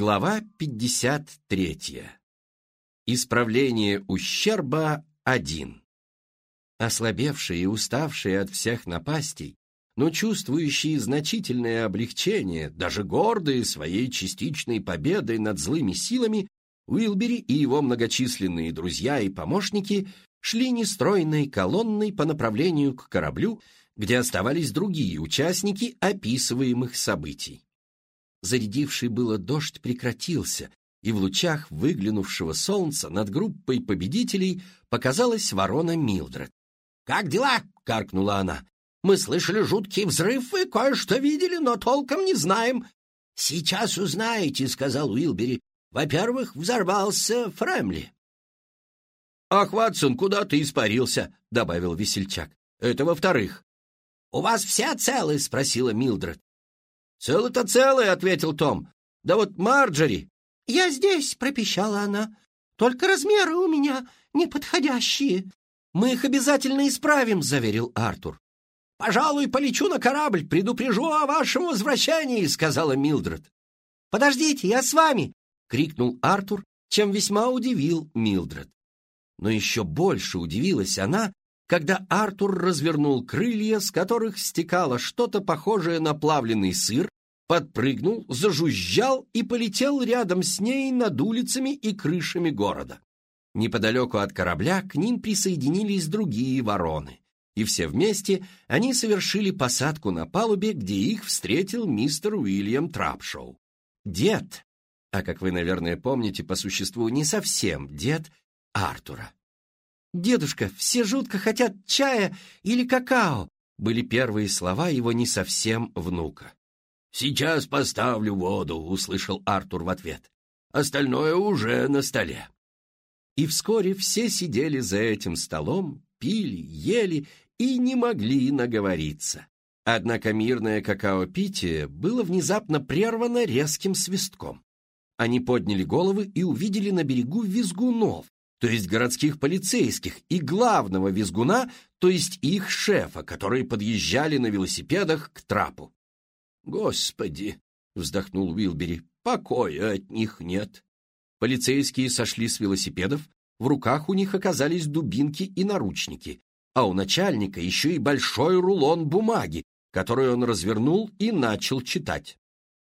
Глава 53. Исправление ущерба 1. Ослабевшие и уставшие от всех напастей, но чувствующие значительное облегчение, даже гордые своей частичной победой над злыми силами, Уилбери и его многочисленные друзья и помощники шли нестройной колонной по направлению к кораблю, где оставались другие участники описываемых событий. Зарядивший было дождь прекратился, и в лучах выглянувшего солнца над группой победителей показалась ворона Милдред. «Как дела?» — каркнула она. «Мы слышали жуткий взрыв и кое-что видели, но толком не знаем». «Сейчас узнаете», — сказал Уилбери. «Во-первых, взорвался Фрэмли». «Ах, Ватсон, куда ты испарился?» — добавил весельчак. «Это во-вторых». «У вас все целы?» — спросила Милдред. «Целый-то целый», — ответил Том. «Да вот Марджори...» «Я здесь», — пропищала она. «Только размеры у меня неподходящие». «Мы их обязательно исправим», — заверил Артур. «Пожалуй, полечу на корабль, предупрежу о вашем возвращении», — сказала Милдред. «Подождите, я с вами!» — крикнул Артур, чем весьма удивил Милдред. Но еще больше удивилась она, когда Артур развернул крылья, с которых стекало что-то похожее на плавленый сыр, подпрыгнул, зажужжал и полетел рядом с ней над улицами и крышами города. Неподалеку от корабля к ним присоединились другие вороны, и все вместе они совершили посадку на палубе, где их встретил мистер Уильям Трапшоу. Дед, а как вы, наверное, помните, по существу не совсем дед Артура. «Дедушка, все жутко хотят чая или какао», были первые слова его не совсем внука. «Сейчас поставлю воду», — услышал Артур в ответ. «Остальное уже на столе». И вскоре все сидели за этим столом, пили, ели и не могли наговориться. Однако мирное какао-питие было внезапно прервано резким свистком. Они подняли головы и увидели на берегу визгунов, то есть городских полицейских, и главного визгуна, то есть их шефа, которые подъезжали на велосипедах к трапу. «Господи!» — вздохнул Уилбери. «Покоя от них нет». Полицейские сошли с велосипедов, в руках у них оказались дубинки и наручники, а у начальника еще и большой рулон бумаги, который он развернул и начал читать.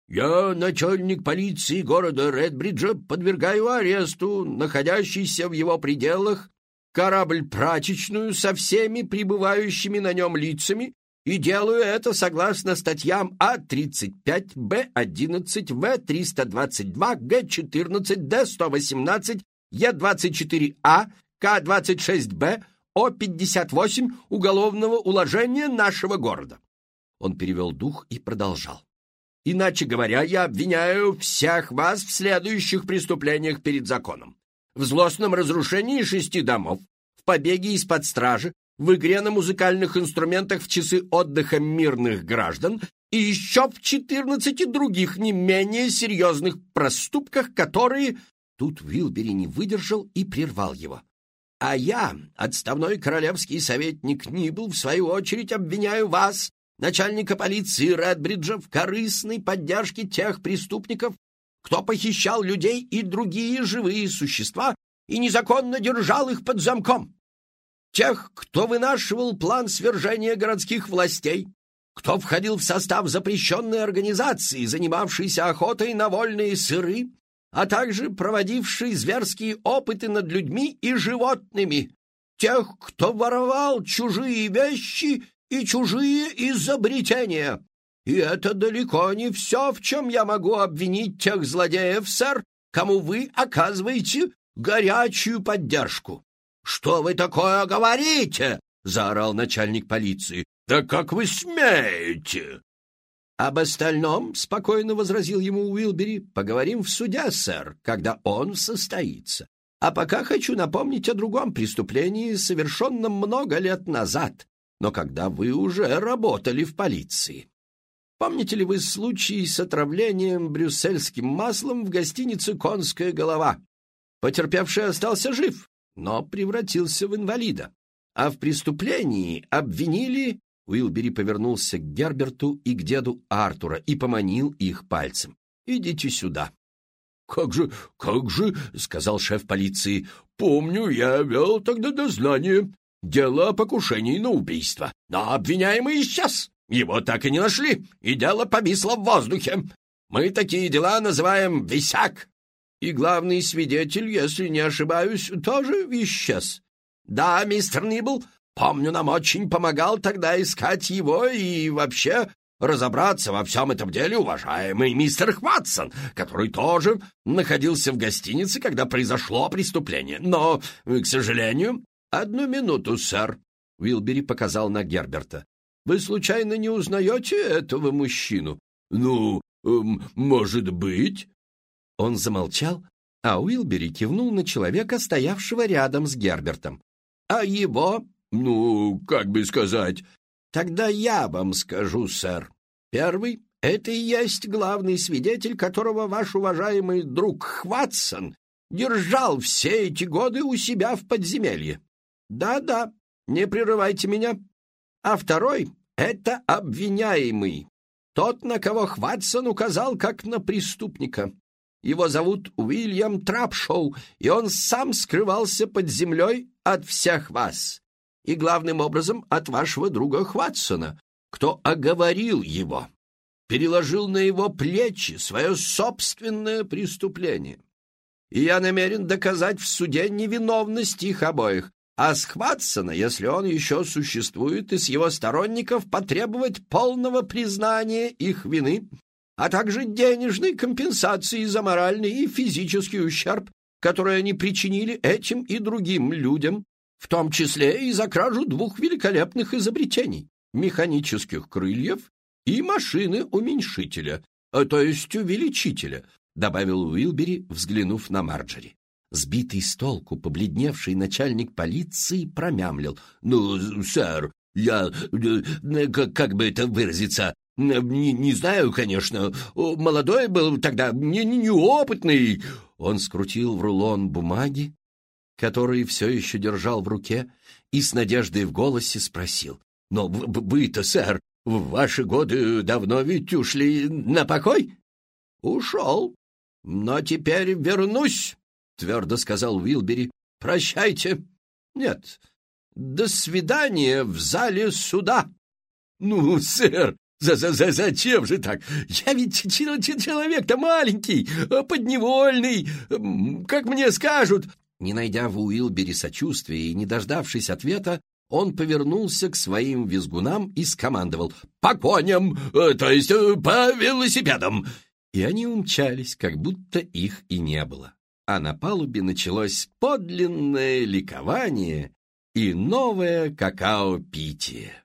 «Я, начальник полиции города Редбриджа, подвергаю аресту, находящийся в его пределах, корабль-прачечную со всеми пребывающими на нем лицами, и делаю это согласно статьям А-35, Б-11, В-322, Г-14, Д-118, Е-24А, К-26Б, О-58 Уголовного уложения нашего города». Он перевел дух и продолжал. Иначе говоря, я обвиняю всех вас в следующих преступлениях перед законом. В злостном разрушении шести домов, в побеге из-под стражи, в игре на музыкальных инструментах в часы отдыха мирных граждан и еще в четырнадцати других не менее серьезных проступках, которые... Тут Вилбери не выдержал и прервал его. А я, отставной королевский советник Нибл, в свою очередь обвиняю вас начальника полиции Редбриджа в корыстной поддержке тех преступников, кто похищал людей и другие живые существа и незаконно держал их под замком. Тех, кто вынашивал план свержения городских властей, кто входил в состав запрещенной организации, занимавшейся охотой на вольные сыры, а также проводившей зверские опыты над людьми и животными, тех, кто воровал чужие вещи и чужие изобретения. И это далеко не все, в чем я могу обвинить тех злодеев, сэр, кому вы оказываете горячую поддержку. — Что вы такое говорите? — заорал начальник полиции. — Да как вы смеете? — Об остальном, — спокойно возразил ему Уилбери, — поговорим в суде, сэр, когда он состоится. А пока хочу напомнить о другом преступлении, совершенном много лет назад, но когда вы уже работали в полиции. Помните ли вы случай с отравлением брюссельским маслом в гостинице «Конская голова»? Потерпевший остался жив, но превратился в инвалида. А в преступлении обвинили... Уилбери повернулся к Герберту и к деду Артура и поманил их пальцем. «Идите сюда». как же, как же, — сказал шеф полиции, — помню, я вел тогда дознание. Дело о покушении на убийство. Но обвиняемый исчез. Его так и не нашли, и дело повисло в воздухе. Мы такие дела называем «висяк». И главный свидетель, если не ошибаюсь, тоже исчез. Да, мистер Нибл, помню, нам очень помогал тогда искать его и вообще разобраться во всем этом деле уважаемый мистер Хватсон, который тоже находился в гостинице, когда произошло преступление. Но, к сожалению, «Одну минуту, сэр», — Уилбери показал на Герберта. «Вы случайно не узнаете этого мужчину?» «Ну, эм, может быть». Он замолчал, а Уилбери кивнул на человека, стоявшего рядом с Гербертом. «А его?» «Ну, как бы сказать...» «Тогда я вам скажу, сэр. Первый — это и есть главный свидетель, которого ваш уважаемый друг Хватсон держал все эти годы у себя в подземелье. Да-да, не прерывайте меня. А второй — это обвиняемый. Тот, на кого Хватсон указал как на преступника. Его зовут Уильям Трапшоу, и он сам скрывался под землей от всех вас. И главным образом от вашего друга Хватсона, кто оговорил его, переложил на его плечи свое собственное преступление. И я намерен доказать в суде невиновность их обоих, а с Хватсона, если он еще существует, и с его сторонников потребовать полного признания их вины, а также денежной компенсации за моральный и физический ущерб, который они причинили этим и другим людям, в том числе и за кражу двух великолепных изобретений — механических крыльев и машины-уменьшителя, а то есть увеличителя, — добавил Уилбери, взглянув на Марджери. Сбитый с толку, побледневший начальник полиции промямлил. «Ну, сэр, я... Э, как бы это выразиться? Не, не знаю, конечно. Молодой был тогда, не, не, неопытный». Он скрутил в рулон бумаги, который все еще держал в руке, и с надеждой в голосе спросил. «Но вы-то, сэр, в ваши годы давно ведь ушли на покой?» «Ушел. Но теперь вернусь» твердо сказал Уилбери. «Прощайте. Нет, до свидания в зале суда». «Ну, сэр, за -за -за зачем же так? Я ведь человек-то маленький, подневольный, как мне скажут». Не найдя в Уилбери сочувствия и не дождавшись ответа, он повернулся к своим визгунам и скомандовал «По коням, э, то есть э, по велосипедам!» И они умчались, как будто их и не было а на палубе началось подлинное ликование и новое какао-питие.